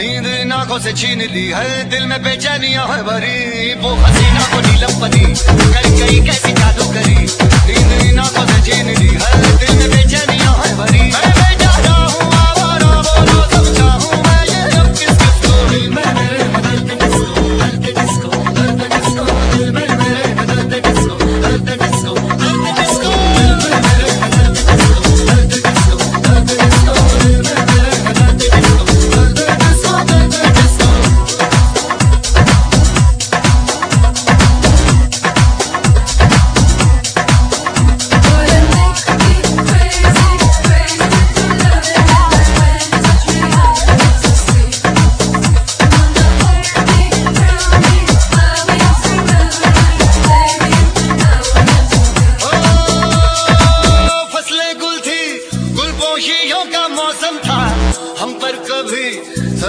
नींद इन आँखों से छीन ली है दिल में बेचैनिया है भरी। वो हसीना को नीलम परी कर गई कैसी जादू करी। नींद इन आँखों से छीन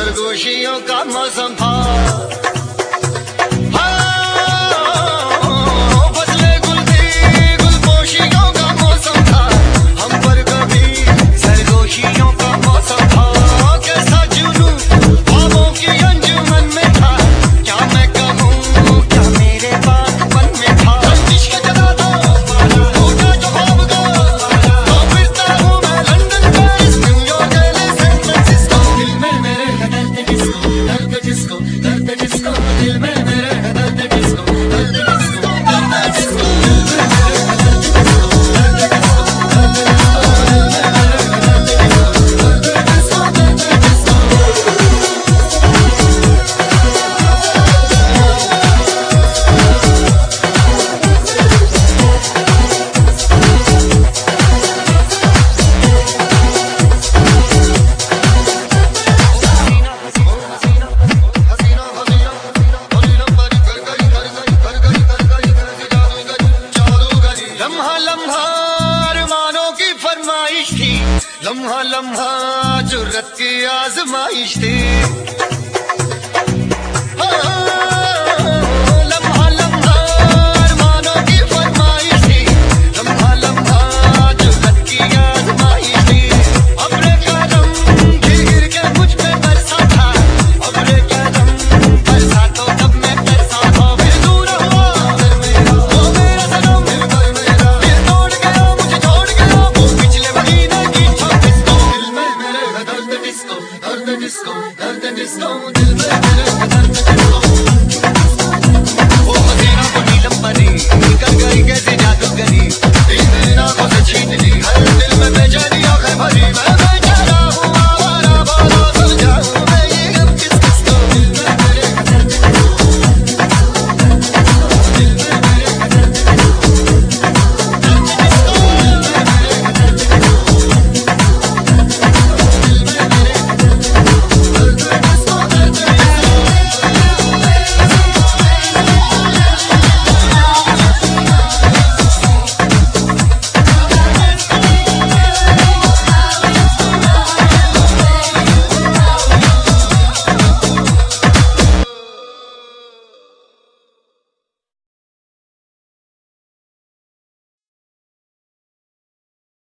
खरगोशियों का मौसम था लम्हा जुर्रत की आजमाइश थी हाँ।